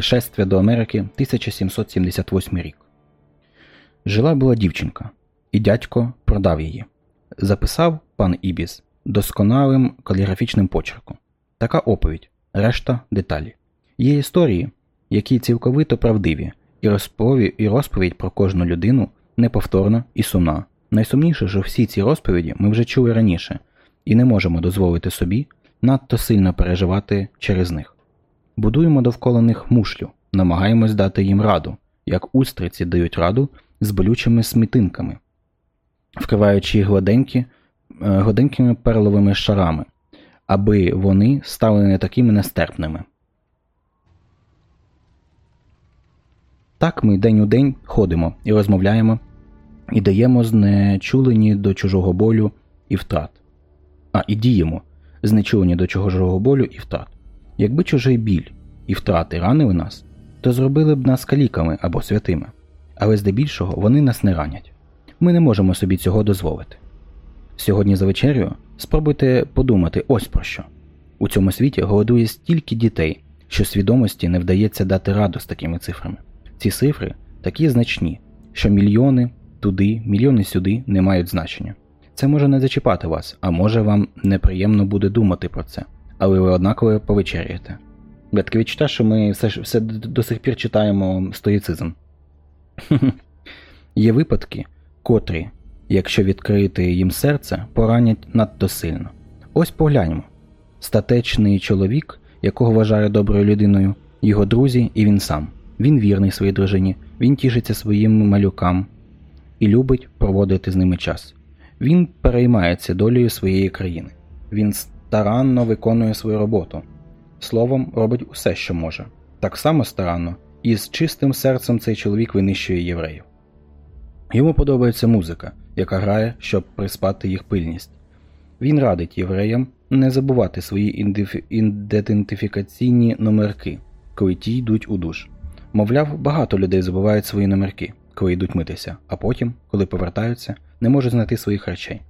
Пришествя до Америки 1778 рік. Жила була дівчинка, і дядько продав її. Записав пан Ібіс досконалим каліграфічним почерком. Така оповідь, решта деталі. Є історії, які цілковито правдиві, і розповідь про кожну людину неповторна і сумна. Найсумніше, що всі ці розповіді ми вже чули раніше, і не можемо дозволити собі надто сильно переживати через них. Будуємо довкола них мушлю, намагаємось дати їм раду, як устриці дають раду з болючими смітинками, вкриваючи їх гладенькі, е, гладенькими перловими шарами, аби вони стали не такими нестерпними. Так ми день у день ходимо і розмовляємо, і даємо знечулені до чужого болю і втрат. А і діємо, знечулені до чужого болю і втрат. Якби чужий біль і втрати ранили нас, то зробили б нас каліками або святими, але здебільшого вони нас не ранять. Ми не можемо собі цього дозволити. Сьогодні за вечерю спробуйте подумати ось про що. У цьому світі голодує стільки дітей, що свідомості не вдається дати раду з такими цифрами. Ці цифри такі значні, що мільйони туди, мільйони сюди не мають значення. Це може не зачіпати вас, а може вам неприємно буде думати про це, але ви однаково повечеряєте. Я таке що ми все все до сих пір читаємо стоїцизм. Є випадки, котрі, якщо відкрити їм серце, поранять надто сильно. Ось погляньмо. Статечний чоловік, якого вважає доброю людиною, його друзі і він сам. Він вірний своїй дружині, він тішиться своїм малюкам і любить проводити з ними час. Він переймається долею своєї країни. Він старанно виконує свою роботу. Словом, робить усе, що може. Так само старанно, і з чистим серцем цей чоловік винищує євреїв. Йому подобається музика, яка грає, щоб приспати їх пильність. Він радить євреям не забувати свої ідентифікаційні номерки, коли ті йдуть у душ. Мовляв, багато людей забувають свої номерки, коли йдуть митися, а потім, коли повертаються, не можуть знайти своїх речей.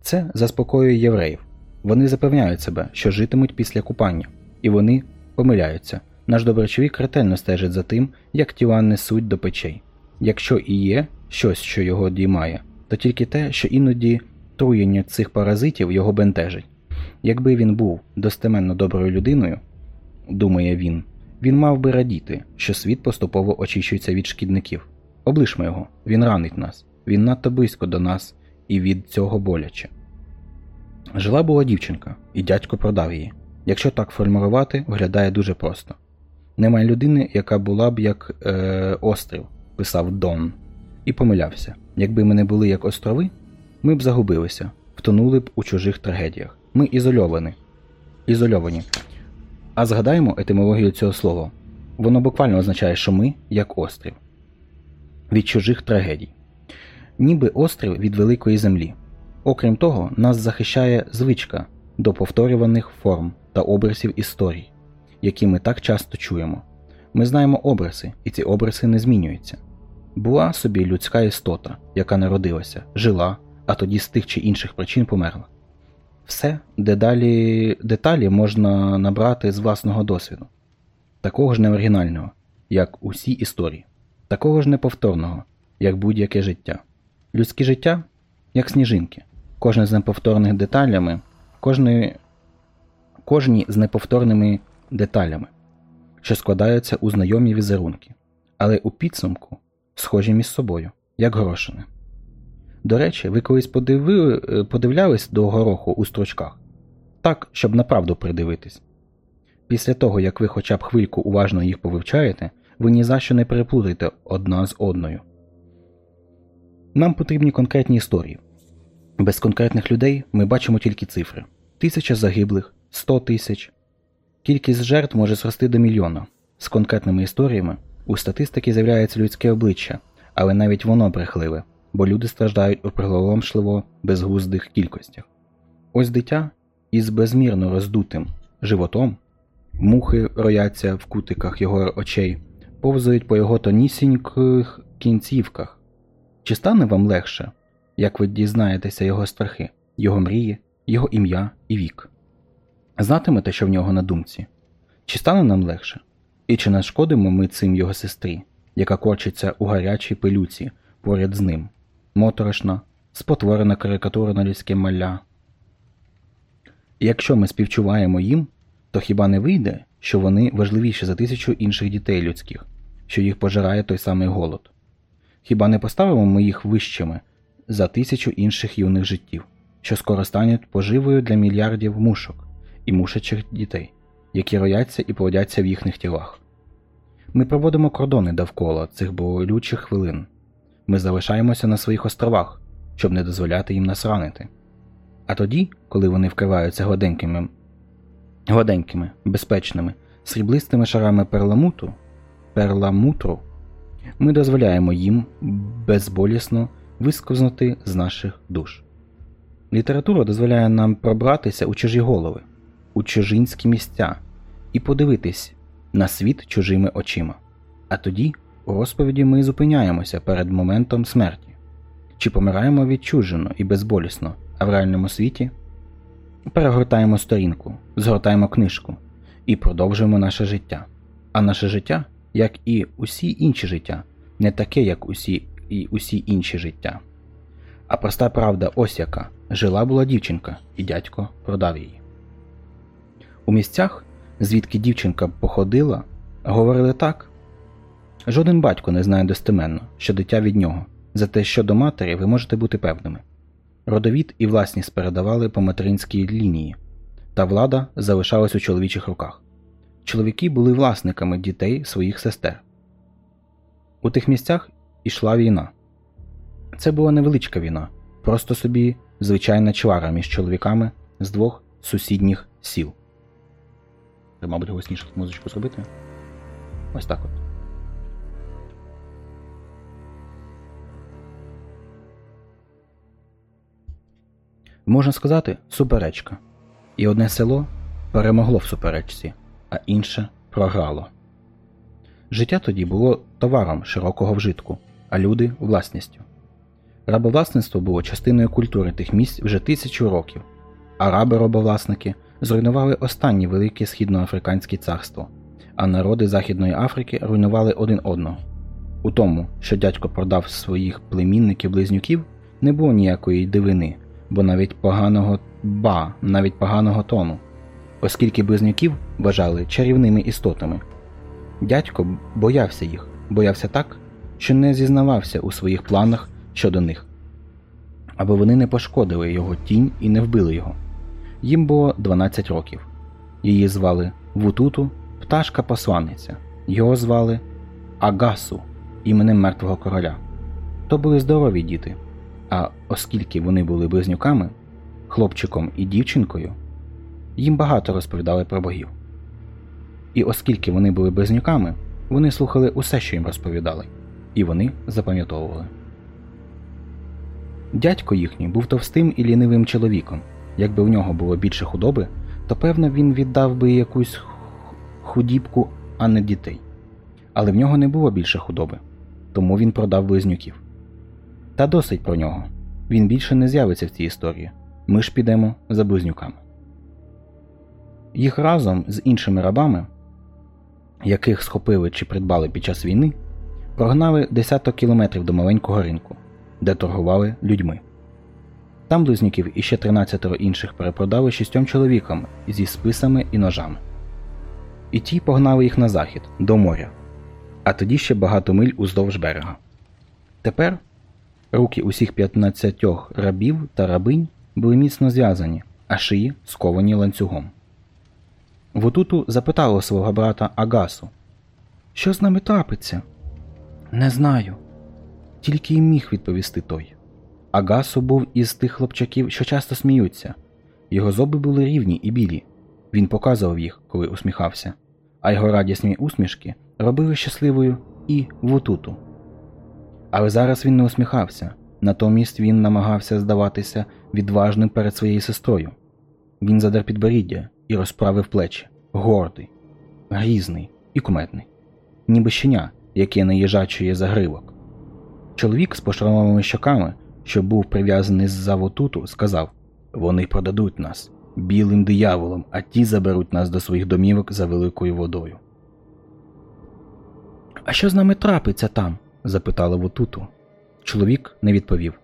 Це заспокоює євреїв. Вони запевняють себе, що житимуть після купання, і вони помиляються. Наш доброчовік ретельно стежить за тим, як тіла несуть до печей. Якщо і є щось, що його діймає, то тільки те, що іноді труєння цих паразитів його бентежить. Якби він був достеменно доброю людиною, думає він, він мав би радіти, що світ поступово очищується від шкідників. Облишмо його, він ранить нас, він надто близько до нас і від цього боляче. Жила була дівчинка, і дядько продав її. Якщо так формулювати, виглядає дуже просто. Немає людини, яка була б як е, острів, писав Дон, і помилявся. Якби ми не були як острови, ми б загубилися, втонули б у чужих трагедіях. Ми ізольовані. Ізольовані. А згадаємо етимологію цього слова. Воно буквально означає, що ми як острів від чужих трагедій, ніби острів від великої землі. Окрім того, нас захищає звичка до повторюваних форм та образів історій, які ми так часто чуємо. Ми знаємо образи, і ці образи не змінюються. Була собі людська істота, яка народилася, жила, а тоді з тих чи інших причин померла. Все дедалі, деталі можна набрати з власного досвіду, такого ж неоригінального, як усі історії, такого ж неповторного, як будь-яке життя. Людське життя як сніжинки, кожне з неповторних деталями, кожної, кожні з неповторними деталями, що складаються у знайомі візерунки, але у підсумку схожі між собою, як грошини. До речі, ви колись подивили, е, подивлялись до гороху у строчках? Так, щоб направду придивитись. Після того, як ви хоча б хвильку уважно їх повивчаєте, ви ні за що не переплутаєте одна з одною. Нам потрібні конкретні історії. Без конкретних людей ми бачимо тільки цифри: тисяча загиблих, сто тисяч. Кількість жертв може зрости до мільйона. З конкретними історіями у статистики з'являється людське обличчя, але навіть воно брехливе бо люди страждають у приголомшливо безглуздих кількостях. Ось дитя із безмірно роздутим животом, мухи рояться в кутиках його очей, повзають по його тонісіньких кінцівках. Чи стане вам легше, як ви дізнаєтеся його страхи, його мрії, його ім'я і вік? Знатимете, що в нього на думці? Чи стане нам легше? І чи нашкодимо ми цим його сестрі, яка корчиться у гарячій пилюці поряд з ним, моторошна, спотворена карикатура на людське малля? І якщо ми співчуваємо їм, то хіба не вийде, що вони важливіші за тисячу інших дітей людських, що їх пожирає той самий голод? Хіба не поставимо ми їх вищими за тисячу інших юних життів, що скоро стануть поживою для мільярдів мушок і мушачих дітей, які рояться і плодяться в їхніх тілах? Ми проводимо кордони довкола цих болючих хвилин. Ми залишаємося на своїх островах, щоб не дозволяти їм нас ранити. А тоді, коли вони вкриваються гладенькими, гладенькими, безпечними, сріблистими шарами перламуту, перламутру, ми дозволяємо їм безболісно висковзнути з наших душ. Література дозволяє нам пробратися у чужі голови, у чужинські місця і подивитись на світ чужими очима. А тоді у розповіді ми зупиняємося перед моментом смерті, чи помираємо відчужено і безболісно, а в реальному світі перегортаємо сторінку, згортаємо книжку і продовжуємо наше життя. А наше життя, як і усі інші життя, не таке, як усі і усі інші життя. А проста правда ось яка жила була дівчинка, і дядько продав її. У місцях, звідки дівчинка походила, говорили так. Жоден батько не знає достеменно, що дитя від нього, зате щодо матері ви можете бути певними. Родовід і власність передавали по материнській лінії, та влада залишалась у чоловічих руках. Чоловіки були власниками дітей своїх сестер. У тих місцях ішла війна. Це була невеличка війна, просто собі звичайна чвара між чоловіками з двох сусідніх сіл. Мабуть, голосніше музичку зробити. Ось так от. Можна сказати, суперечка. І одне село перемогло в суперечці, а інше програло. Життя тоді було товаром широкого вжитку, а люди власністю. Рабовласництво було частиною культури тих місць вже тисячу років, а раби-робовласники зруйнували останнє велике східноафриканське царство, а народи Західної Африки руйнували один одного. У тому, що дядько продав своїх племінників-близнюків, не було ніякої дивини, бо навіть поганого ба, навіть поганого тону, оскільки близнюків вважали чарівними істотами. Дядько боявся їх, боявся так, що не зізнавався у своїх планах щодо них, аби вони не пошкодили його тінь і не вбили його. Їм було 12 років. Її звали Вутуту, пташка посланниця. Його звали Агасу іменем мертвого короля. То були здорові діти. А оскільки вони були близнюками, хлопчиком і дівчинкою, їм багато розповідали про богів. І оскільки вони були близнюками, вони слухали усе, що їм розповідали, і вони запам'ятовували. Дядько їхній був товстим і лінивим чоловіком. Якби в нього було більше худоби, то певно він віддав би якусь худібку, а не дітей. Але в нього не було більше худоби, тому він продав близнюків. Та досить про нього. Він більше не з'явиться в цій історії. Ми ж підемо за близнюками. Їх разом з іншими рабами, яких схопили чи придбали під час війни, прогнали десяток кілометрів до маленького ринку, де торгували людьми. Там близнюків і ще 13 інших перепродали шістьом чоловікам зі списами і ножами. І ті погнали їх на захід, до моря, а тоді ще багато миль уздовж берега. Тепер руки усіх 15 рабів та рабинь були міцно зв'язані, а шиї сковані ланцюгом. Вотуту запитало свого брата Агасу Що з нами трапиться? Не знаю. Тільки й міг відповісти той. Агасу був із тих хлопчаків, що часто сміються. Його зуби були рівні і білі. Він показував їх, коли усміхався, а його радісні усмішки робили щасливою і вутуту. Але зараз він не усміхався, натомість він намагався здаватися відважним перед своєю сестрою. Він задер підборіддя і розправив плечі, гордий, грізний і куметний, ніби щеня, яке наїжачує за гривок. Чоловік з пошрамовими щоками, що був прив'язаний з завотуту, сказав Вони продадуть нас білим дияволом, а ті заберуть нас до своїх домівок за великою водою. А що з нами трапиться там? запитала Вутуту. Чоловік не відповів.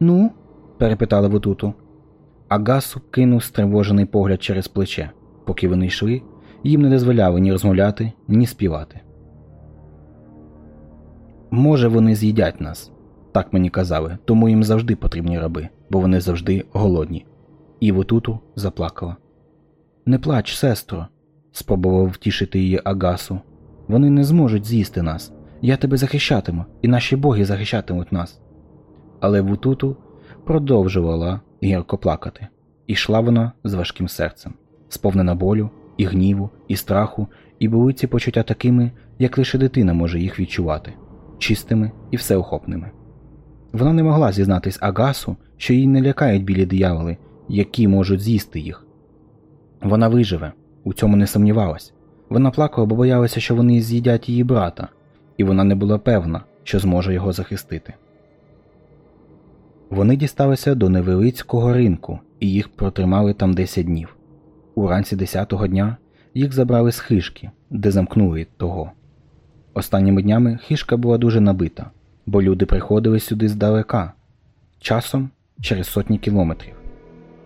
Ну? перепитала Вутуту. Агасу кинув стривожений погляд через плече. Поки вони йшли, їм не дозволяли ні розмовляти, ні співати. Може, вони з'їдять нас, так мені казали, тому їм завжди потрібні раби, бо вони завжди голодні. І Вутуту заплакала. Не плач, сестро, спробував втішити її Агасу. Вони не зможуть з'їсти нас. Я тебе захищатиму, і наші боги захищатимуть нас. Але Вутуту продовжувала гірко плакати, і йшла вона з важким серцем, сповнена болю, і гніву, і страху, і були ці почуття такими, як лише дитина може їх відчувати, чистими і всеохопними. Вона не могла зізнатись Агасу, що її не лякають білі дияволи, які можуть з'їсти їх. Вона виживе, у цьому не сумнівалась. Вона плакала, бо боялася, що вони з'їдять її брата, і вона не була певна, що зможе його захистити. Вони дісталися до невелицького ринку і їх протримали там 10 днів. Уранці 10-го дня їх забрали з хишки, де замкнули того. Останніми днями хишка була дуже набита, бо люди приходили сюди здалека, часом через сотні кілометрів,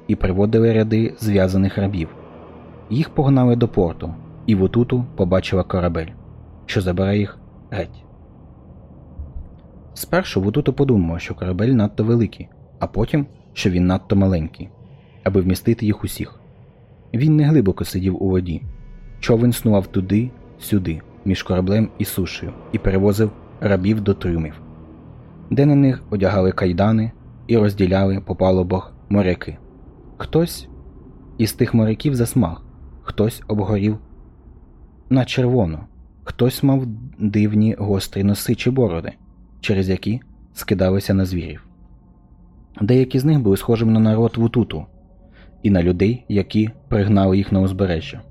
і приводили ряди зв'язаних рабів. Їх погнали до порту, і Вутуту побачила корабель, що забере їх геть. Спершу Вутуту подумав, що корабель надто великий, а потім, що він надто маленький, аби вмістити їх усіх. Він не глибоко сидів у воді. Човен снував туди, сюди, між кораблем і сушею, і перевозив рабів до трюмів, де на них одягали кайдани і розділяли по палубах моряки. Хтось із тих моряків засмаг, хтось обгорів на червоно, хтось мав дивні гострі носи чи бороди, через які скидалися на звірів. Деякі з них були схожими на народ Вутуту і на людей, які пригнали їх на узбережжя.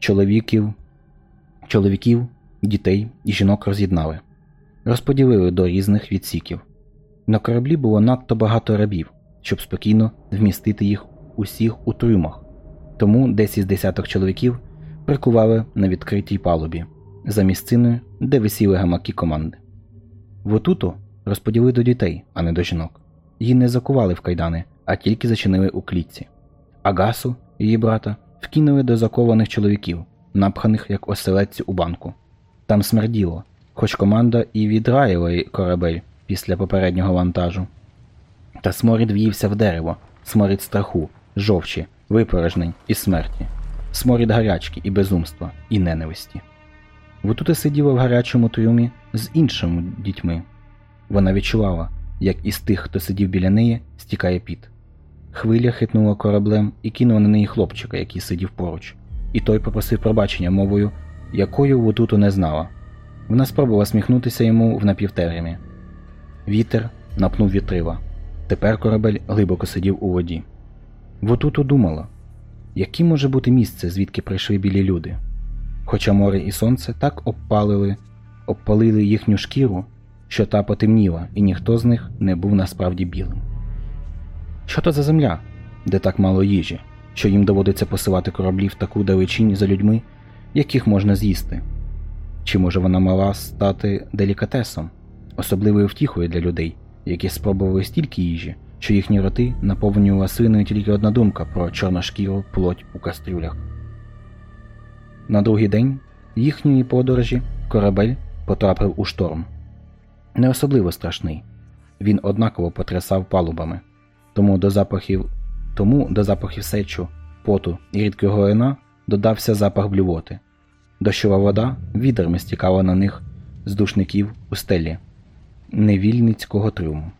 Чоловіків, чоловіків, дітей і жінок роз'єднали, розподілили до різних відсіків. На кораблі було надто багато рабів, щоб спокійно вмістити їх усіх у трюмах, тому десь із десяток чоловіків прикували на відкритій палубі за місциною, де висіли гамаки команди. Вотуту розподілили до дітей, а не до жінок. Її не закували в кайдани, а тільки зачинили у клітці. Агасу, її брата, вкинули до закованих чоловіків, напханих як оселедці у банку. Там смерділо, хоч команда і відраїла корабель після попереднього вантажу. Та сморід в'ївся в дерево, сморід страху, жовчі, випорожнень і смерті, сморід гарячки і безумства, і ненависті. Вотута сиділа в гарячому трюмі з іншими дітьми. Вона відчувала, як із тих, хто сидів біля неї, стікає піт. Хвиля хитнула кораблем і кинула на неї хлопчика, який сидів поруч, і той попросив пробачення мовою, якою Вутуту не знала. Вона спробувала сміхнутися йому в напівтеремі. Вітер напнув вітрила. Тепер корабель глибоко сидів у воді. Вутуту думала, яким може бути місце, звідки прийшли білі люди. Хоча море і сонце так обпалили, обпалили їхню шкіру, що та потемніла, і ніхто з них не був насправді білим. Що то за земля, де так мало їжі, що їм доводиться посилати кораблі в таку далечінь за людьми, яких можна з'їсти? Чи може вона мала стати делікатесом, особливою втіхою для людей, які спробували стільки їжі, що їхні роти наповнювала слиною тільки одна думка про чорношкіру плоть у кастрюлях? На другий день їхньої подорожі корабель потрапив у шторм. Не особливо страшний. Він однаково потрясав палубами, тому до запахів тому до запахів сечу, поту і рідкого вина додався запах блювоти. Дощова вода відерми стікала на них з душників у стелі невільницького трюму.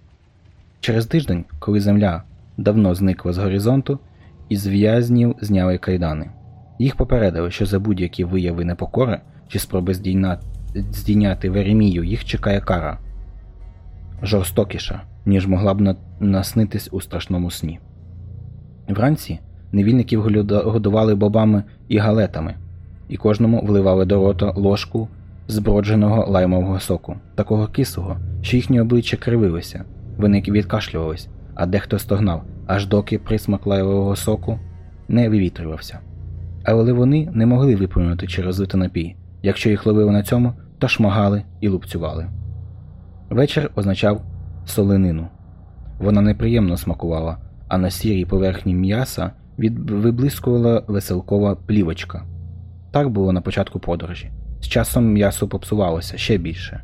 Через тиждень, коли земля давно зникла з горизонту, із в'язнів зняли кайдани. Їх попередили, що за будь-які вияви непокори чи спроби здійняти Веремію їх чекає кара жорстокіша, ніж могла б наснитись у страшному сні. Вранці невільників годували бобами і галетами, і кожному вливали до рота ложку збродженого лаймового соку, такого кислого, що їхні обличчя кривилися, вони відкашлювались, а дехто стогнав, аж доки присмак лаймового соку не вивітрювався. Але вони не могли виплюнути чи розвити напій, Якщо їх ловили на цьому, то шмагали і лупцювали. Вечір означав солонину. Вона неприємно смакувала, а на сірій поверхні м'яса виблискувала веселкова плівочка. Так було на початку подорожі. З часом м'ясо попсувалося ще більше.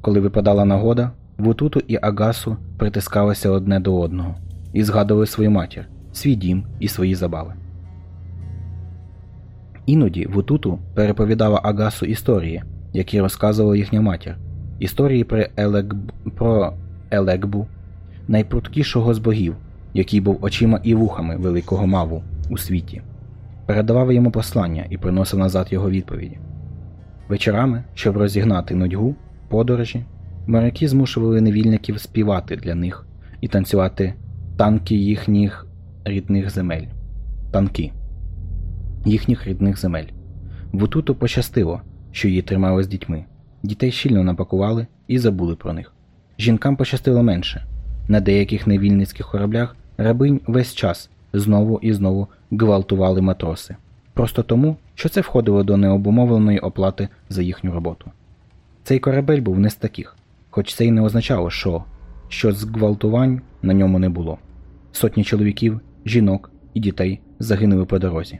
Коли випадала нагода, Вутуту і Агасу притискалися одне до одного і згадували свою матір, свій дім і свої забави. Іноді Вутуту переповідала Агасу історії, які розказувала їхня матір, історії про, Елек... про Елекбу, найпруткішого з богів, який був очима і вухами великого маву у світі, передавав йому послання і приносив назад його відповіді. Вечорами, щоб розігнати нудьгу, подорожі, моряки змушували невільників співати для них і танцювати танки їхніх рідних земель. Танки їхніх рідних земель. Вутуту пощастило, що її тримали з дітьми. Дітей щільно напакували і забули про них. Жінкам пощастило менше. На деяких невільницьких кораблях рабинь весь час знову і знову гвалтували матроси. Просто тому, що це входило до необумовленої оплати за їхню роботу. Цей корабель був не з таких, хоч це й не означало, що що зґвалтувань на ньому не було. Сотні чоловіків, жінок і дітей загинули по дорозі.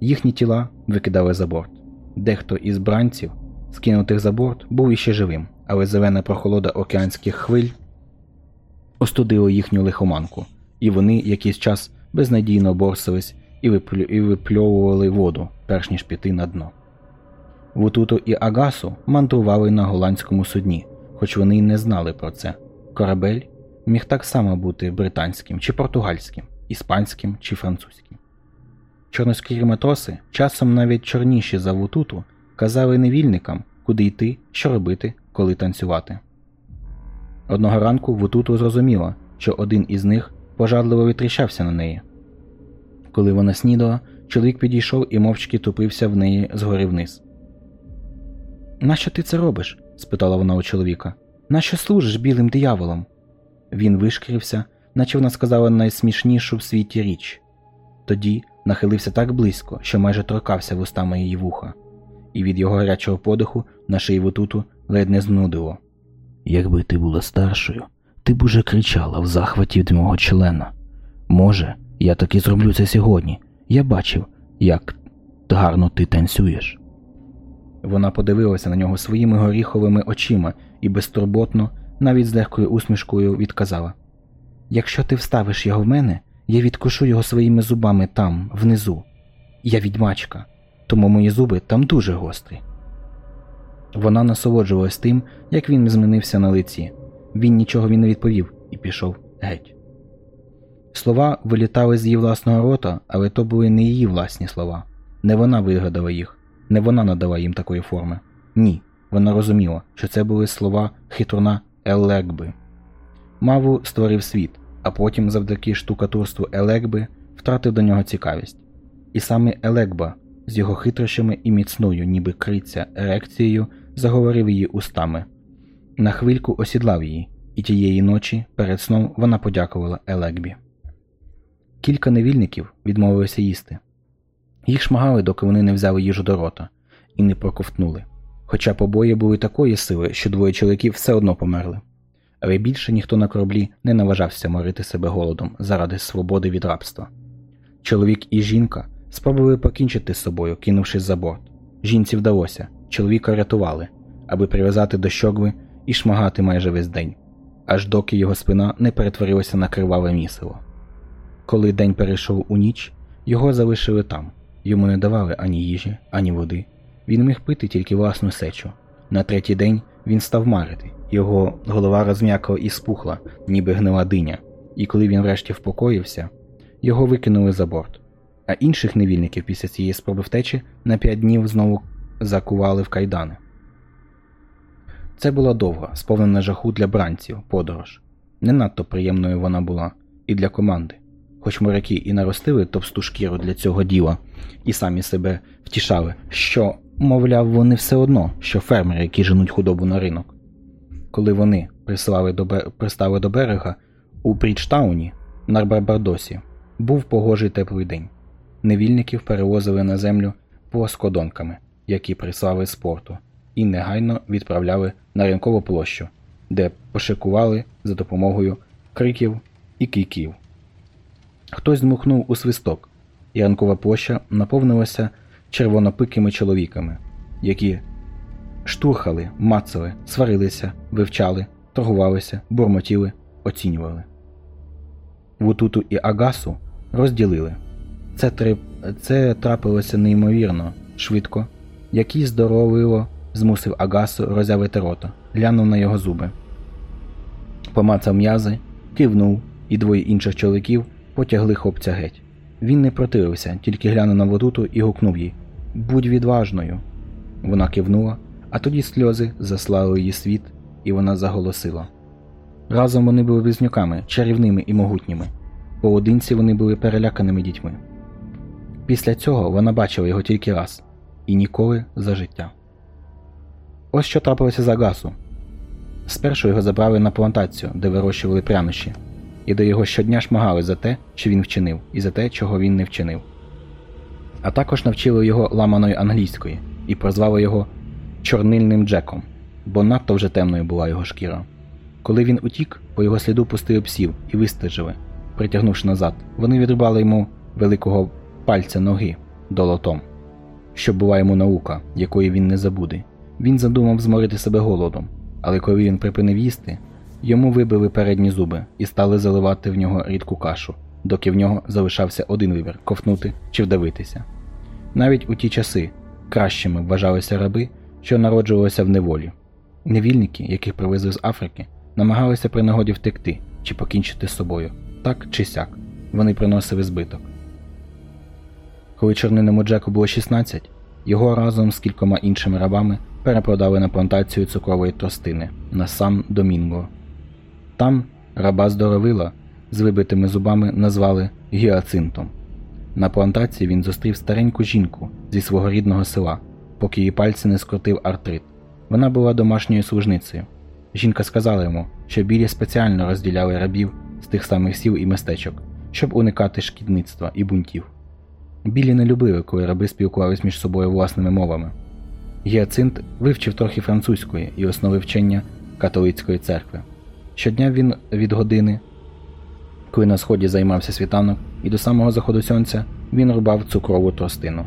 Їхні тіла викидали за борт. Дехто із бранців, скинутих за борт, був іще живим, але зелена прохолода океанських хвиль остудила їхню лихоманку, і вони якийсь час безнадійно борсились і, випльовували воду, перш ніж піти на дно. Вутуту і Агасу мандрували на голландському судні, хоч вони й не знали про це. Корабель міг так само бути британським чи португальським, іспанським чи французьким. Чорноскірі матроси, часом навіть чорніші за Вутуту, казали невільникам, куди йти, що робити, коли танцювати. Одного ранку Вутуту зрозуміла, що один із них пожадливо витріщався на неї. Коли вона снідала, чоловік підійшов і мовчки тупився в неї згори вниз. Нащо ти це робиш? спитала вона у чоловіка. Нащо служиш білим дияволом? Він вишкірився, наче вона сказала найсмішнішу в світі річ. Тоді нахилився так близько, що майже торкався вустами її вуха, і від його гарячого подиху на шиї вутуту ледь не знудило. Якби ти була старшою, ти б уже кричала в захваті від мого члена. Може, я таки зроблю це сьогодні. Я бачив, як гарно ти танцюєш. Вона подивилася на нього своїми горіховими очима і безтурботно, навіть з легкою усмішкою, відказала Якщо ти вставиш його в мене, я відкушу його своїми зубами там, внизу. Я відьмачка, тому мої зуби там дуже гострі. Вона насолоджувалась тим, як він змінився на лиці. Він нічого він не відповів і пішов геть. Слова вилітали з її власного рота, але то були не її власні слова. Не вона вигадала їх, не вона надала їм такої форми. Ні, вона розуміла, що це були слова хитруна Елегби. Маву створив світ, а потім, завдяки штукатурству Елекби, втратив до нього цікавість. І саме Елекба з його хитрощами і міцною, ніби криця, ерекцією заговорив її устами. На хвильку осідлав її, і тієї ночі перед сном вона подякувала Елекбі. Кілька невільників відмовилися їсти. Їх шмагали, доки вони не взяли їжу до рота, і не проковтнули. Хоча побої були такої сили, що двоє чоловіків все одно померли. Але більше ніхто на кораблі не наважався морити себе голодом заради свободи від рабства. Чоловік і жінка спробували покінчити з собою, кинувшись за борт. Жінці вдалося, чоловіка рятували, аби прив'язати до щогви і шмагати майже весь день, аж доки його спина не перетворилася на криваве місиво. Коли день перейшов у ніч, його залишили там, йому не давали ані їжі, ані води. Він міг пити тільки власну сечу. На третій день він став марити, його голова розм'якла і спухла, ніби гнила диня, і коли він врешті впокоївся, його викинули за борт. А інших невільників після цієї спроби втечі на п'ять днів знову закували в кайдани. Це була довга, сповнена жаху для бранців, подорож. Не надто приємною вона була і для команди. Хоч моряки і наростили товсту шкіру для цього діла, і самі себе втішали, що, мовляв, вони все одно, що фермери, які женуть худобу на ринок. Коли вони прислали до, пристали до берега у Бріджтауні на Барбардосі, був погожий теплий день. Невільників перевозили на землю плоскодонками, які прислали з порту, і негайно відправляли на ринкову площу, де пошикували за допомогою криків і кійків. Хтось дмухнув у свисток, і ранкова площа наповнилася червонопикими чоловіками, які штурхали, мацали, сварилися, вивчали, торгувалися, бурмотіли, оцінювали. Вутуту і Агасу розділили. Це, три... Це трапилося неймовірно, швидко. Який здоровило змусив Агасу розявити рота, глянув на його зуби. Помацав м'язи, кивнув, і двоє інших чоловіків потягли хлопця геть. Він не противився, тільки глянув на водуту і гукнув їй Будь відважною. Вона кивнула, а тоді сльози заслали її світ, і вона заголосила. Разом вони були близнюками, чарівними і могутніми. Поодинці вони були переляканими дітьми. Після цього вона бачила його тільки раз і ніколи за життя. Ось що трапилося з Агасу. Спершу його забрали на плантацію, де вирощували прянощі, і де його щодня шмагали за те, що він вчинив, і за те, чого він не вчинив. А також навчили його ламаної англійської і прозвали його Чорнильним Джеком, бо надто вже темною була його шкіра. Коли він утік, по його сліду пустили псів і вистежили, притягнувши назад, вони відрубали йому великого пальця ноги долотом, що була йому наука, якої він не забуде. Він задумав зморити себе голодом, але коли він припинив їсти, йому вибили передні зуби і стали заливати в нього рідку кашу, доки в нього залишався один вибір ковтнути чи вдавитися. Навіть у ті часи кращими вважалися раби, що народжувалися в неволі. Невільники, яких привезли з Африки, намагалися при нагоді втекти чи покінчити з собою, так чи сяк. Вони приносили збиток. Коли чорниному Джеку було 16, його разом з кількома іншими рабами перепродали на плантацію цукрової тростини на Сан Домінго. Там раба здоровила з вибитими зубами назвали гіацинтом. На плантації він зустрів стареньку жінку зі свого рідного села, поки її пальці не скрутив артрит. Вона була домашньою служницею. Жінка сказала йому, що білі спеціально розділяли рабів з тих самих сіл і містечок, щоб уникати шкідництва і бунтів. Білі не любили, коли раби спілкувались між собою власними мовами. Гіацинт вивчив трохи французької і основи вчення католицької церкви. Щодня він від години, коли на сході займався світанок, і до самого заходу сонця він рубав цукрову тростину.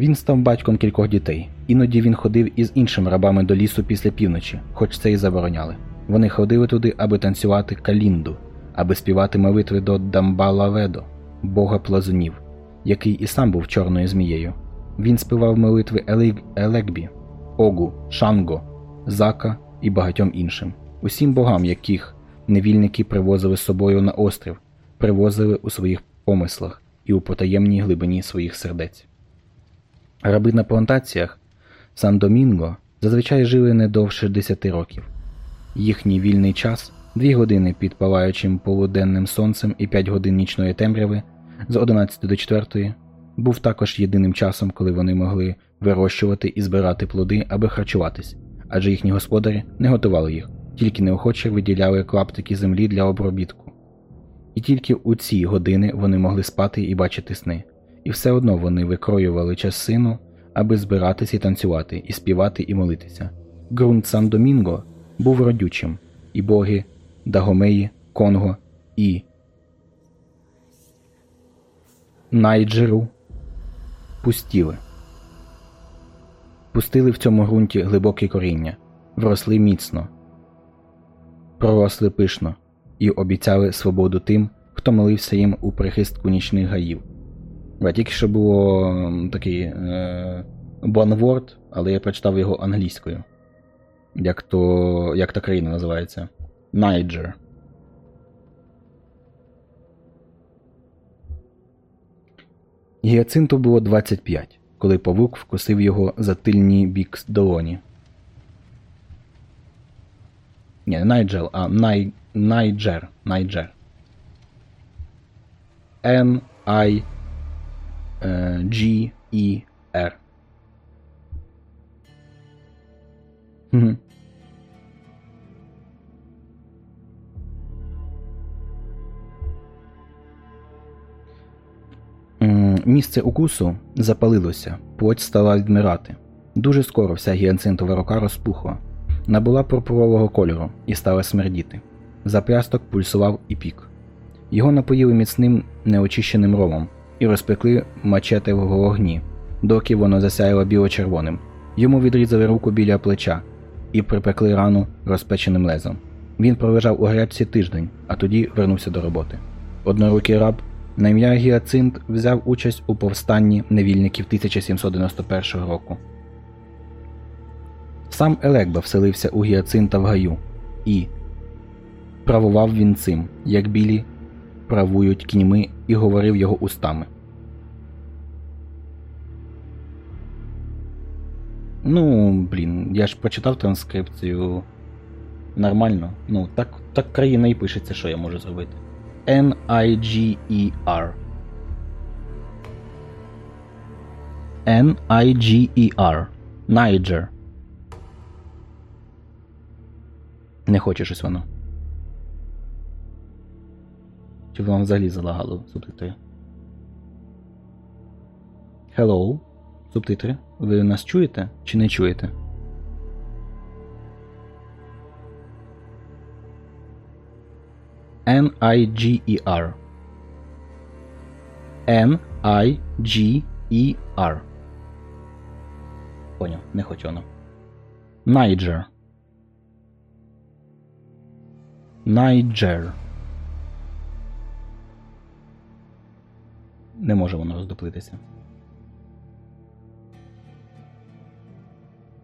Він став батьком кількох дітей. Іноді він ходив із іншими рабами до лісу після півночі, хоч це і забороняли. Вони ходили туди, аби танцювати калінду, аби співати молитви до Дамбалаведо, бога плазунів, який і сам був чорною змією. Він співав молитви Елег... Елекбі, Огу, Шанго, Зака і багатьом іншим, усім богам, яких невільники привозили з собою на острів, привозили у своїх помислах і у потаємній глибині своїх сердець. Раби на плантаціях Сан-Домінго зазвичай жили не довше 10 років. Їхній вільний час 2 години під палаючим полуденним сонцем і 5 годин нічної темряви з 11 до 4 був також єдиним часом, коли вони могли вирощувати і збирати плоди, аби харчуватись, адже їхні господарі не готували їх, тільки неохоче виділяли клаптики землі для обробітку. І тільки у ці години вони могли спати і бачити сни, і все одно вони викроювали час сину, аби збиратись і танцювати, і співати і молитися. Ґрунт Сан Домінго був родючим, і боги Дагомеї, Конго і Найджеру пустіли. Пустили в цьому ґрунті глибоке коріння, вросли міцно, проросли пишно і обіцяли свободу тим, хто молився їм у прихистку нічних гаїв. А тільки що було такий е, але я прочитав його англійською. Як то як та країна називається? Найджер. Гіацинту було 25, коли павук вкусив його за тильній бік долоні. Ні, не Найджел, а Най... Найджер. Найджер. N I G E R. Місце укусу запалилося, плоть стала відмирати. Дуже скоро вся гіанцинтова рука розпухла, набула пурпурового кольору і стала смердіти. Заплясток пульсував і пік. Його напоїли міцним неочищеним ромом і розпекли мачете в вогні, доки воно засяяло біло-червоним. Йому відрізали руку біля плеча і припекли рану розпеченим лезом. Він пролежав у гарячці тиждень, а тоді вернувся до роботи. Однорукий раб на ім'я Гіацинт взяв участь у повстанні невільників 1791 року. Сам Елекба вселився у Гіацинта в гаю і правував він цим, як білі правують кіньми і говорив його устами. Ну, блін, я ж прочитав транскрипцію нормально. Ну, так, так країна і пишеться, що я можу зробити. N-I-G-E-R. N-I-G-E-R. Niger. Не хоче щось воно. Чи вам взагалі залагало субтитри? Hello. Субтитри. Ви нас чуєте чи не чуєте? N-I-G-E-R. N-I-G-E-R. Поняв, не хочу воно. Niger. Niger. Не може воно роздоплитися.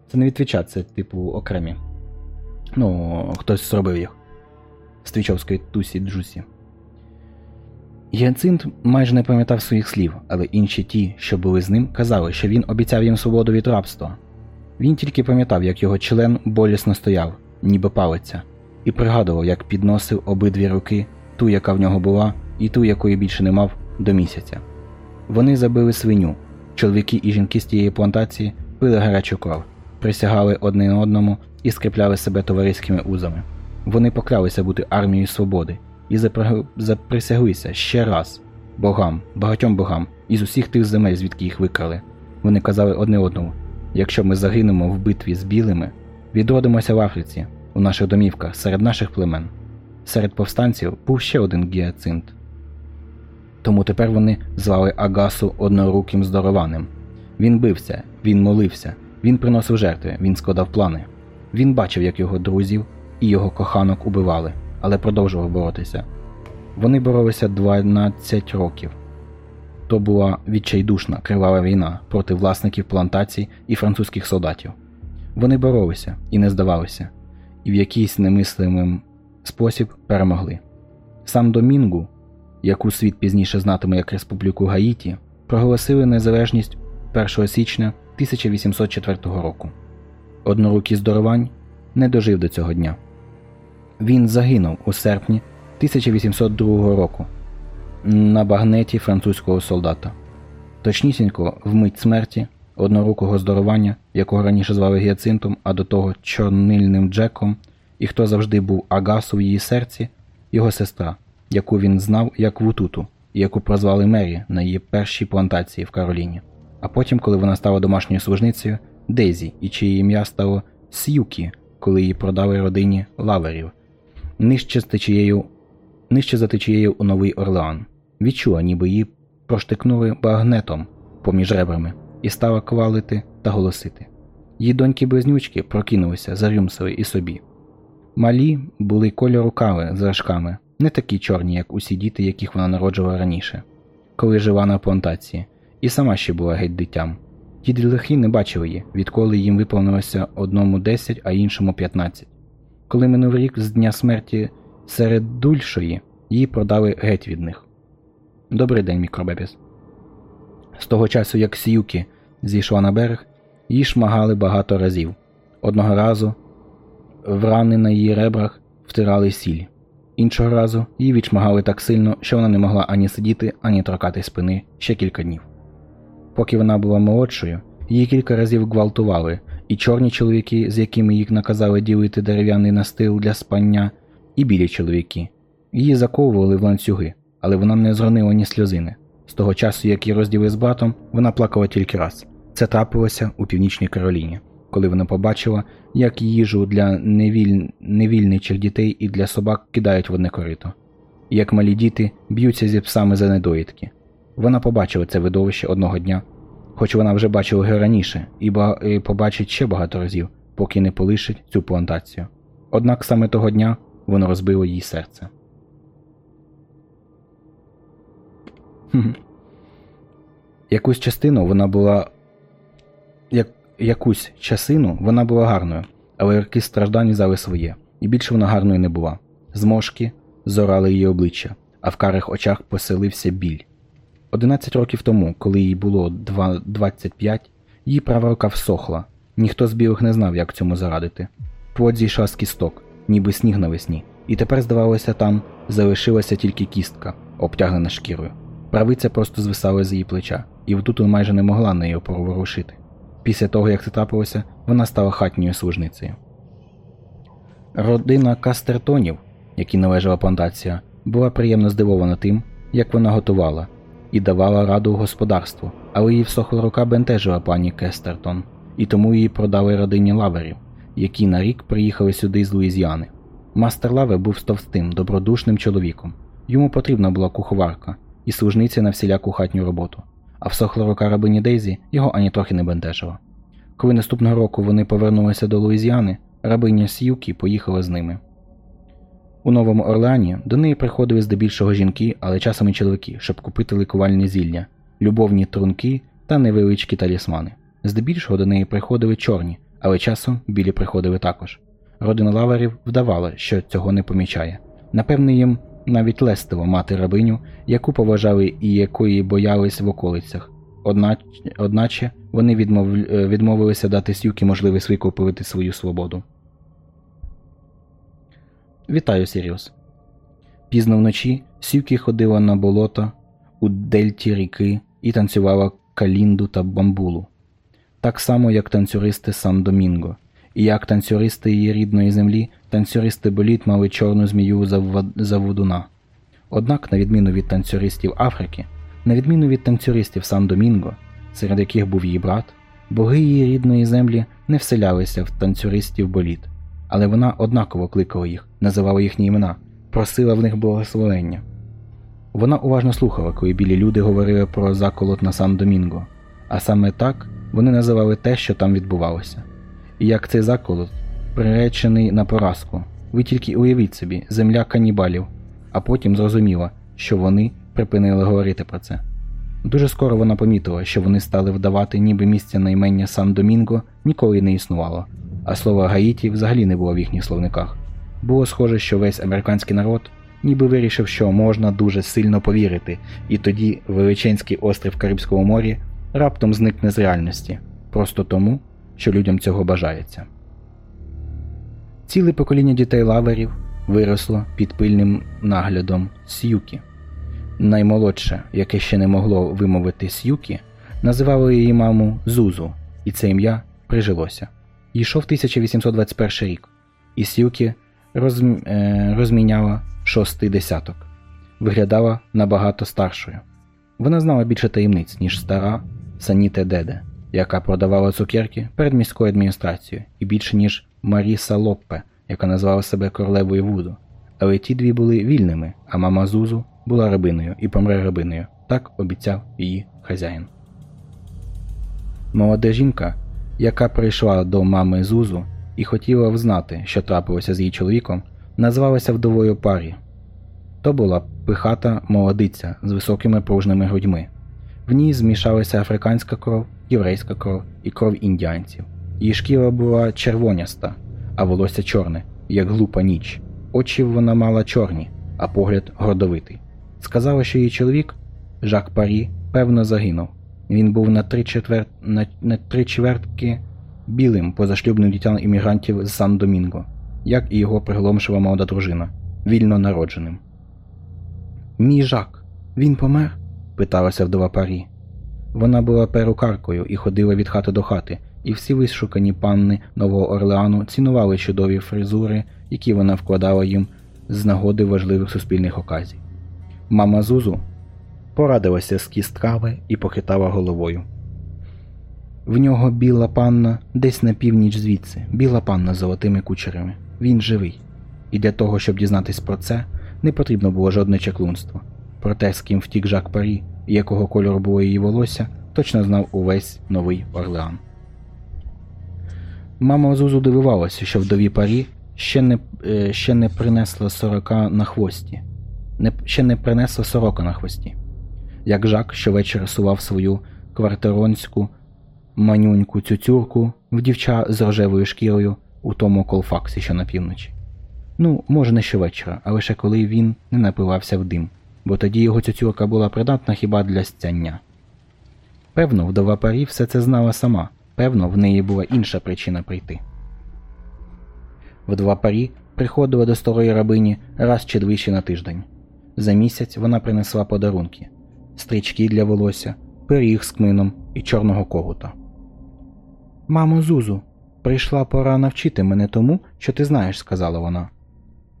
Це не від це типу окремі. Ну, хтось зробив їх з тусі Джусі. Гіацинт майже не пам'ятав своїх слів, але інші ті, що були з ним, казали, що він обіцяв їм свободу від рабства. Він тільки пам'ятав, як його член болісно стояв, ніби палиця, і пригадував, як підносив обидві руки, ту, яка в нього була, і ту, якої більше не мав, до місяця. Вони забили свиню. Чоловіки і жінки з тієї плантації пили гарячу кров, присягали одне одному і скріпляли себе товариськими узами. Вони поклялися бути армією свободи і заприсяглися ще раз богам, багатьом богам із усіх тих земель, звідки їх викрали. Вони казали одне одному: якщо ми загинемо в битві з білими, відродимося в Африці, у наших домівках, серед наших племен. Серед повстанців був ще один гіацинт. Тому тепер вони звали Агасу одноруким здорованим. Він бився, він молився, він приносив жертви, він складав плани. Він бачив, як його друзів і його коханок убивали, але продовжував боротися. Вони боролися 12 років. То була відчайдушна кривава війна проти власників плантацій і французьких солдатів. Вони боролися і не здавалися, і в якийсь немислимий спосіб перемогли. Сам Домінгу, яку світ пізніше знатиме як Республіку Гаїті, проголосили незалежність 1 січня 1804 року. Однорукий здоровань не дожив до цього дня. Він загинув у серпні 1802 року на багнеті французького солдата. Точнісінько, в мить смерті однорукого здорування, якого раніше звали Гіацинтом, а до того чорнильним Джеком, і хто завжди був Агасу в її серці, його сестра, яку він знав як Вутуту, і яку прозвали Мері на її першій плантації в Кароліні. А потім, коли вона стала домашньою служницею, Дезі, і чиє ім'я стало С'юкі, коли її продали родині лаверів нижче з течією, нижче за течією у Новий Орлеан. Відчула, ніби її проштикнули багнетом поміж ребрами і стала квалити та голосити. Її доньки близнючки прокинулися, зарюмсили і собі. Малі були кольору кави з рожками, не такі чорні, як усі діти, яких вона народжувала раніше, коли жила на плантації, і сама ще була геть дитям. Ті ділахи не бачили її, відколи їм виповнилося одному 10, а іншому 15. Коли минув рік з дня смерті серед дульшої, її продали геть від них. Добрий день, мікробебіс. З того часу, як Сіюкі зійшла на берег, її шмагали багато разів. Одного разу в рани на її ребрах втирали сіль. Іншого разу її відшмагали так сильно, що вона не могла ані сидіти, ані торкати спини ще кілька днів. Поки вона була молодшою, її кілька разів гвалтували, і чорні чоловіки, з якими їх наказали ділити дерев'яний настил для спання, і білі чоловіки. Її заковували в ланцюги, але вона не зронила ні сльозини. З того часу, як її розділи з братом, вона плакала тільки раз. Це трапилося у північній Кароліні, коли вона побачила, як їжу для невіль... невільничих дітей і для собак кидають в одне корито, як малі діти б'ються зі псами за недоїдки. Вона побачила це видовище одного дня, хоч вона вже бачила його раніше і, ба... і побачить ще багато разів, поки не полишить цю плантацію. Однак саме того дня воно розбило їй серце. Якусь частину вона була. Як... Якусь часину вона була гарною, але роки страждань взяли своє, і більше вона гарною не була. Зморшки зорали її обличчя, а в карих очах поселився біль. Одинадцять років тому, коли їй було 25, її права рука всохла. Ніхто з білих не знав, як цьому зарадити. Плоть зійшла з кісток, ніби сніг навесні, і тепер, здавалося, там залишилася тільки кістка, обтягнена шкірою. Правиця просто звисала з її плеча, і втуту майже не могла нею поворушити. Після того, як це трапилося, вона стала хатньою служницею. Родина Кастертонів, якій належала плантація, була приємно здивована тим, як вона готувала, і давала раду господарству, але її всохла рука бентежила пані Кестертон, і тому її продали родині Лаверів, які на рік приїхали сюди з Луїзіани. Мастер Лавер був товстим, добродушним чоловіком. Йому потрібна була куховарка і служниця на всіляку хатню роботу, а всохла рука рабині Дейзі його ані трохи не бентежила. Коли наступного року вони повернулися до Луїзіани, рабиня Сьюкі поїхала з ними. У Новому Орлеані до неї приходили здебільшого жінки, але часом і чоловіки, щоб купити лікувальні зілля, любовні трунки та невеличкі талісмани. Здебільшого до неї приходили чорні, але часом білі приходили також. Родина лаверів вдавала, що цього не помічає. Напевне, їм навіть лестило мати рабиню, яку поважали і якої боялись в околицях. Одначе, одначе вони відмов... відмовилися дати Сюкі можливість викупити свою свободу. Вітаю, Сіріус. Пізно вночі Сюкі ходила на болото у дельті ріки і танцювала калінду та бамбулу. Так само, як танцюристи Сан Домінго. І як танцюристи її рідної землі, танцюристи боліт мали чорну змію за водуна. Однак, на відміну від танцюристів Африки, на відміну від танцюристів Сан Домінго, серед яких був її брат, боги її рідної землі не вселялися в танцюристів боліт, але вона однаково кликала їх, називала їхні імена, просила в них благословення. Вона уважно слухала, коли білі люди говорили про заколот на Сан Домінго, а саме так вони називали те, що там відбувалося. І як цей заколот приречений на поразку. Ви тільки уявіть собі, земля канібалів, а потім зрозуміла, що вони припинили говорити про це. Дуже скоро вона помітила, що вони стали вдавати, ніби місця на імення Сан Домінго ніколи не існувало, а слово Гаїті взагалі не було в їхніх словниках. Було схоже, що весь американський народ ніби вирішив, що можна дуже сильно повірити, і тоді величенський острів Карибського морі раптом зникне з реальності, просто тому, що людям цього бажається. Ціле покоління дітей лаверів виросло під пильним наглядом С'юкі. Наймолодше, яке ще не могло вимовити С'юкі, називало її маму Зузу, і це ім'я прижилося. Йшов 1821 рік, і С'юкі роз... е... розміняла шостий десяток, виглядала набагато старшою. Вона знала більше таємниць, ніж стара Саніте Деде, яка продавала цукерки перед міською адміністрацією, і більше, ніж Маріса Лоппе, яка назвала себе королевою Вуду. Але ті дві були вільними, а мама Зузу була рабиною і помре рабиною. Так обіцяв її хазяїн. Молода жінка, яка прийшла до мами Зузу і хотіла взнати, що трапилося з її чоловіком, назвалася вдовою парі. То була пихата молодиця з високими пружними грудьми. В ній змішалася африканська кров, єврейська кров і кров індіанців. Її шкіра була червоняста, а волосся чорне, як глупа ніч. Очі вона мала чорні, а погляд гордовитий. Сказала, що її чоловік, Жак Парі, певно, загинув. Він був на три, четвер... на... на три чвертки білим позашлюбним дітям іммігрантів з Сан Домінго, як і його приголомшила молода дружина, вільно народженим. Мій Жак, він помер? питалася вдова Парі. Вона була перукаркою і ходила від хати до хати, і всі вишукані панни Нового Орлеану цінували чудові фризури, які вона вкладала їм з нагоди важливих суспільних оказій. Мама Зузу порадилася з кістками і похитала головою. В нього біла панна десь на північ звідси, біла панна з золотими кучерами. Він живий. І для того, щоб дізнатись про це, не потрібно було жодне чаклунство. Проте, з ким втік Жак Парі якого кольору було її волосся, точно знав увесь новий Орлеан. Мама Зузу дивувалася, що вдові парі ще не, е, ще не принесла сорока на хвості. Не, ще не принесла сорока на хвості. Як Жак щовечора сував свою квартиронську манюньку цюцюрку в дівча з рожевою шкірою у тому колфаксі, що на півночі. Ну, може, не щовечора, а лише коли він не напивався в дим, бо тоді його цюцюрка була придатна хіба для стяння. Певно, вдова парі все це знала сама, певно, в неї була інша причина прийти. Вдова парі приходила до старої рабині раз чи двічі на тиждень. За місяць вона принесла подарунки стрічки для волосся, пиріг з кмином і чорного когута. Мамо Зузу, прийшла пора навчити мене тому, що ти знаєш, сказала вона.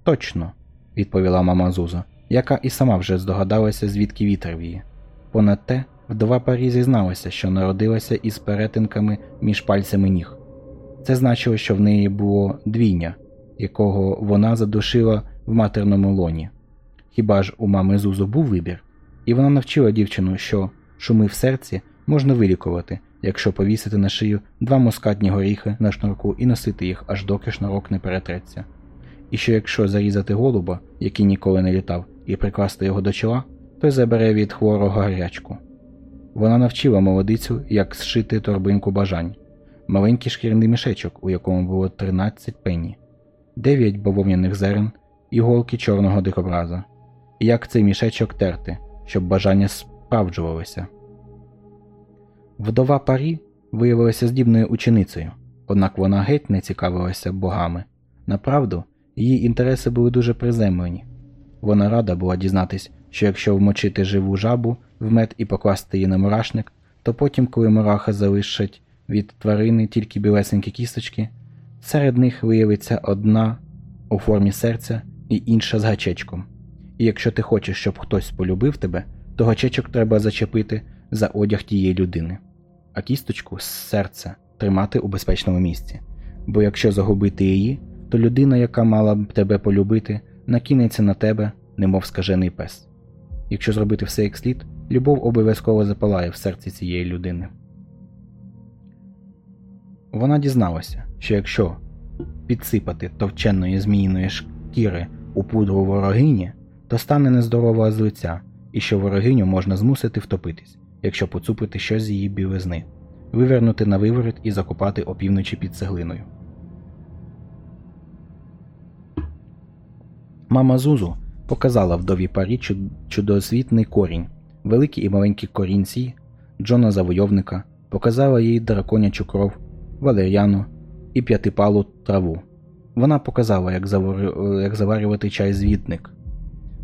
Точно, відповіла мама Зуза, яка і сама вже здогадалася, звідки вітер віє. Понад те, вдова парі зізналася, що народилася із перетинками між пальцями ніг. Це значило, що в неї було двійня, якого вона задушила в матерному лоні. Хіба ж у мами Зузу був вибір? І вона навчила дівчину, що шуми в серці можна вилікувати, якщо повісити на шию два мускатні горіхи на шнурку і носити їх, аж доки шнурок не перетреться. І що якщо зарізати голуба, який ніколи не літав, і прикласти його до чола, той забере від хворого гарячку. Вона навчила молодицю, як зшити торбинку бажань, маленький шкірний мішечок, у якому було 13 пенні, 9 бавовняних зерен, іголки чорного дикобраза, і як цей мішечок терти, щоб бажання справджувалося. Вдова парі виявилася здібною ученицею, однак вона геть не цікавилася богами. Направду, її інтереси були дуже приземлені. Вона рада була дізнатись, що якщо вмочити живу жабу в мед і покласти її на мурашник, то потім, коли мураха залишать від тварини тільки білесенькі кісточки, серед них виявиться одна у формі серця і інша з гачечком. І якщо ти хочеш, щоб хтось полюбив тебе, то гачечок треба зачепити за одяг тієї людини, а кісточку з серця тримати у безпечному місці. Бо якщо загубити її, то людина, яка мала б тебе полюбити, накинеться на тебе, немов скажений пес. Якщо зробити все як слід, любов обов'язково запалає в серці цієї людини. Вона дізналася, що якщо підсипати товченної зміїної шкіри у пудру ворогині, то стане нездорова з лиця, і що ворогиню можна змусити втопитись, якщо поцупити щось з її білизни, вивернути на виворот і закопати опівночі під цеглиною. Мама Зузу показала вдові парі чудосвітний корінь, великі і маленькі корінці Джона Завойовника, показала їй драконячу кров, валер'яну і п'ятипалу траву. Вона показала, як, завар... як заварювати чай звідник,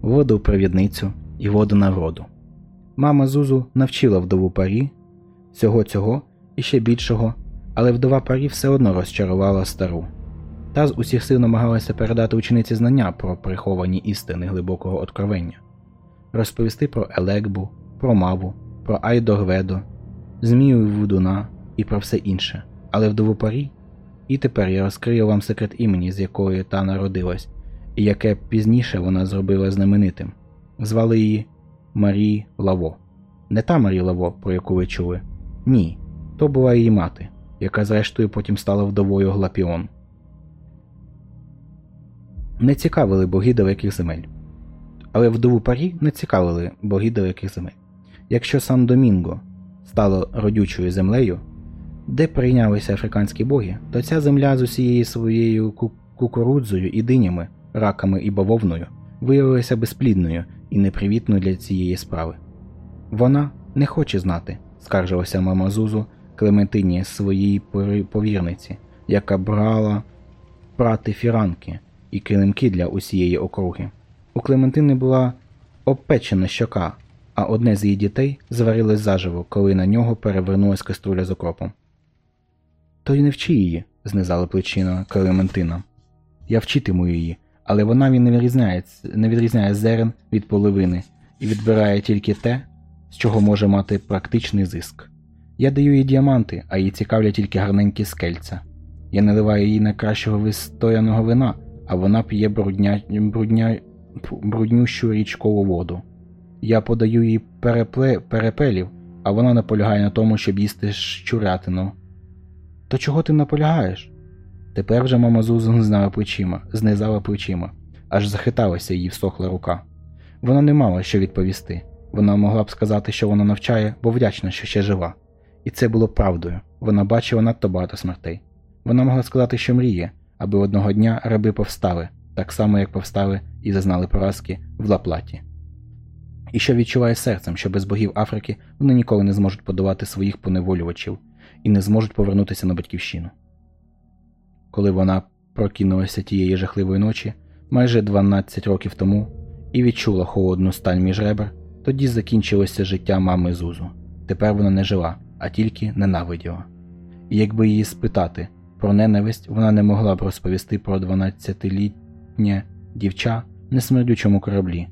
воду провідницю і воду на. Мама Зузу навчила вдову парі всього цього і ще більшого, але вдова парі все одно розчарувала стару. Та з усіх сил намагалася передати учениці знання про приховані істини глибокого откровення, розповісти про Елекбу, про Маву, про Айдогведо, Змію Вудуна і про все інше. Але вдову парі, і тепер я розкрию вам секрет імені, з якої та народилась, яке пізніше вона зробила знаменитим. Звали її Марії Лаво. Не та Марі Лаво, про яку ви чули. Ні. То була її мати, яка зрештою потім стала вдовою Глапіон. Не цікавили боги далеких земель. Але вдову парі не цікавили боги далеких земель. Якщо Сан Домінго стало родючою землею, де прийнялися африканські боги, то ця земля з усією своєю кукурудзою і динями, раками і бавовною виявилася безплідною і непривітною для цієї справи. Вона не хоче знати, скаржилася мама Зузу Клементині своїй повірниці, яка брала прати фіранки і килимки для усієї округи. У Клементини була обпечена щока, а одне з її дітей зварилось заживо, коли на нього перевернулась каструля з окропом. То й не вчи її, знизала плечина Клементина. Я вчитиму її, але вона він не відрізняє, не відрізняє зерен від половини і відбирає тільки те, з чого може мати практичний зиск. Я даю їй діаманти, а її цікавлять тільки гарненькі скельця. Я наливаю їй найкращого вистояного вина, а вона п'є брудня... брудня... бруднющу річкову воду. Я подаю їй перепле... перепелів, а вона наполягає на тому, щоб їсти щурятину. То чого ти наполягаєш? Тепер вже мама Зузу знала плечима, знизала плечима, аж захиталася її всохла рука. Вона не мала що відповісти. Вона могла б сказати, що вона навчає, бо вдячна, що ще жива. І це було правдою. Вона бачила надто багато смертей. Вона могла сказати, що мріє, аби одного дня раби повстали, так само, як повстали і зазнали поразки в Лаплаті. І що відчуває серцем, що без богів Африки вони ніколи не зможуть подолати своїх поневолювачів і не зможуть повернутися на батьківщину. Коли вона прокинулася тієї жахливої ночі, майже 12 років тому, і відчула холодну сталь між ребер, тоді закінчилося життя мами Зузу. Тепер вона не жила, а тільки ненавиділа. І якби її спитати про ненависть, вона не могла б розповісти про 12-літнє дівча на смердючому кораблі.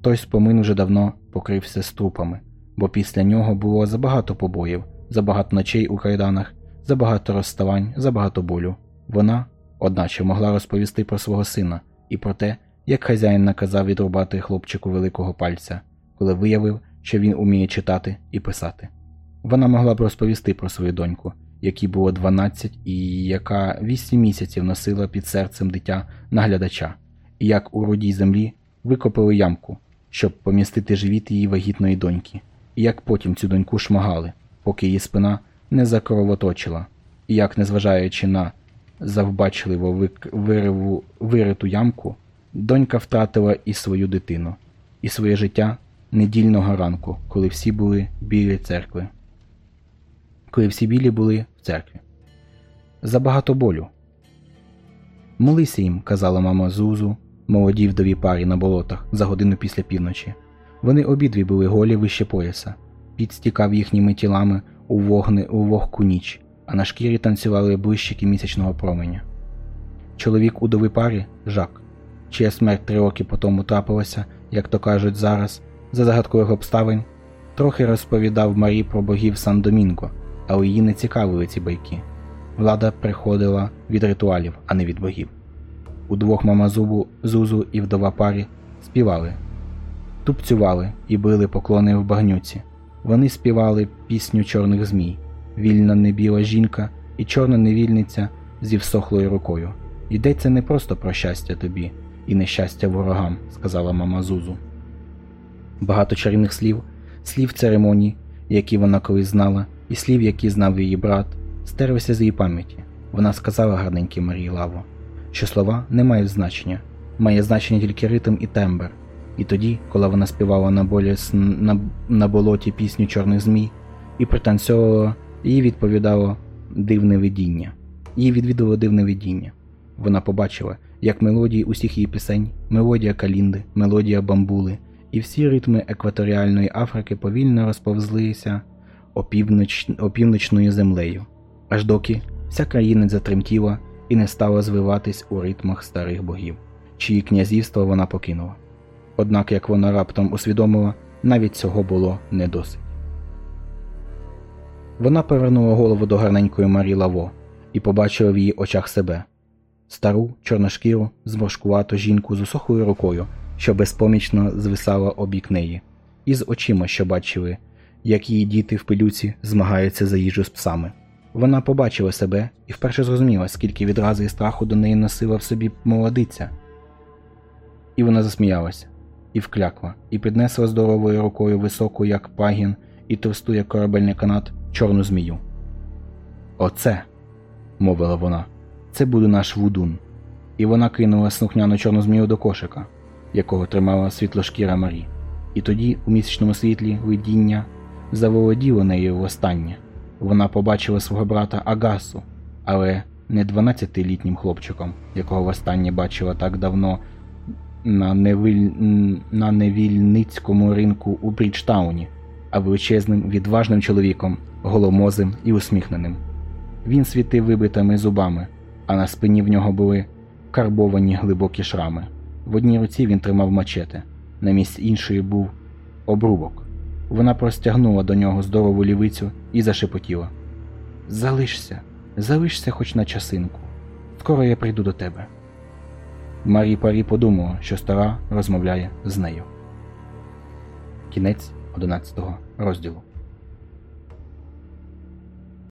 Той спомин вже давно покрився струпами, бо після нього було забагато побоїв, забагато ночей у кайданах, забагато розставань, забагато болю. Вона, одначе, могла розповісти про свого сина і про те, як хазяїн наказав відрубати хлопчику великого пальця, коли виявив, що він уміє читати і писати. Вона могла б розповісти про свою доньку, якій було 12 і яка 8 місяців носила під серцем дитя наглядача, і як у рудій землі викопали ямку, щоб помістити живіт її вагітної доньки, і як потім цю доньку шмагали, поки її спина не закровоточила, і як, незважаючи на завбачливо вириву, вириту ямку, донька втратила і свою дитину, і своє життя недільного ранку, коли всі були біля церкви. Коли всі білі були в церкві. Забагато болю. Молися їм, казала мама Зузу, молодій вдовій парі на болотах за годину після півночі. Вони обидві були голі вище пояса, під стікав їхніми тілами у вогни у вогку ніч, а на шкірі танцювали блищики місячного променя. Чоловік у довій парі жак, чия смерть три роки по тому трапилася, як то кажуть зараз, за загадкових обставин, трохи розповідав Марі про богів Сан Домінго, але її не цікавили ці байки. Влада приходила від ритуалів, а не від богів. Удвох мама Зубу, Зузу і вдова парі співали, тупцювали і били поклони в багнюці. Вони співали пісню чорних змій, вільна небіла жінка і чорна невільниця зі всохлою рукою. Йдеться не просто про щастя тобі і нещастя ворогам, сказала мама Зузу. Багато чарівних слів, слів церемоній, які вона колись знала, і слів, які знав її брат, стерлися з її пам'яті. Вона сказала гарненькій Марії Лаво, що слова не мають значення, має значення тільки ритм і тембр. І тоді, коли вона співала на болі на, на болоті пісню Чорних змій і пританцьовувала, їй відповідало дивне видіння. Її відвідало дивне видіння. Вона побачила, як мелодії усіх її пісень, мелодія калінди, мелодія бамбули і всі ритми екваторіальної Африки повільно розповзлися опівноч... опівночною землею, аж доки вся країна затремтіла і не стала звиватись у ритмах старих богів, чиї князівство вона покинула. Однак, як вона раптом усвідомила, навіть цього було не досить. Вона повернула голову до гарненької Марі Лаво і побачила в її очах себе стару, чорношкіру, зморшкувату жінку з усохою рукою, що безпомічно звисала обік неї, і з очима, що бачили, як її діти в пилюці змагаються за їжу з псами. Вона побачила себе і вперше зрозуміла, скільки відрази і страху до неї носила в собі молодиця. І вона засміялася, і вклякла, і піднесла здоровою рукою високу, як пагін, і товсту, як корабельний канат, чорну змію. Оце, мовила вона, це буде наш вудун. І вона кинула слухняну чорну змію до кошика, якого тримала світлошкіра Марі. І тоді, у місячному світлі, видіння заволоділо нею востаннє. Вона побачила свого брата Агасу, але не 12-літнім хлопчиком, якого востаннє бачила так давно на, невиль... на невільницькому ринку у Бріджтауні, а величезним відважним чоловіком, голомозим і усміхненим. Він світив вибитими зубами, а на спині в нього були карбовані глибокі шрами. В одній руці він тримав мачете, на місці іншої був обрубок. вона простягнула до нього здорову лівицю і зашепотіла. Залишся, залишся хоч на часинку. Скоро я прийду до тебе. Марі Парі подумала, що стара розмовляє з нею. Кінець 11 розділу.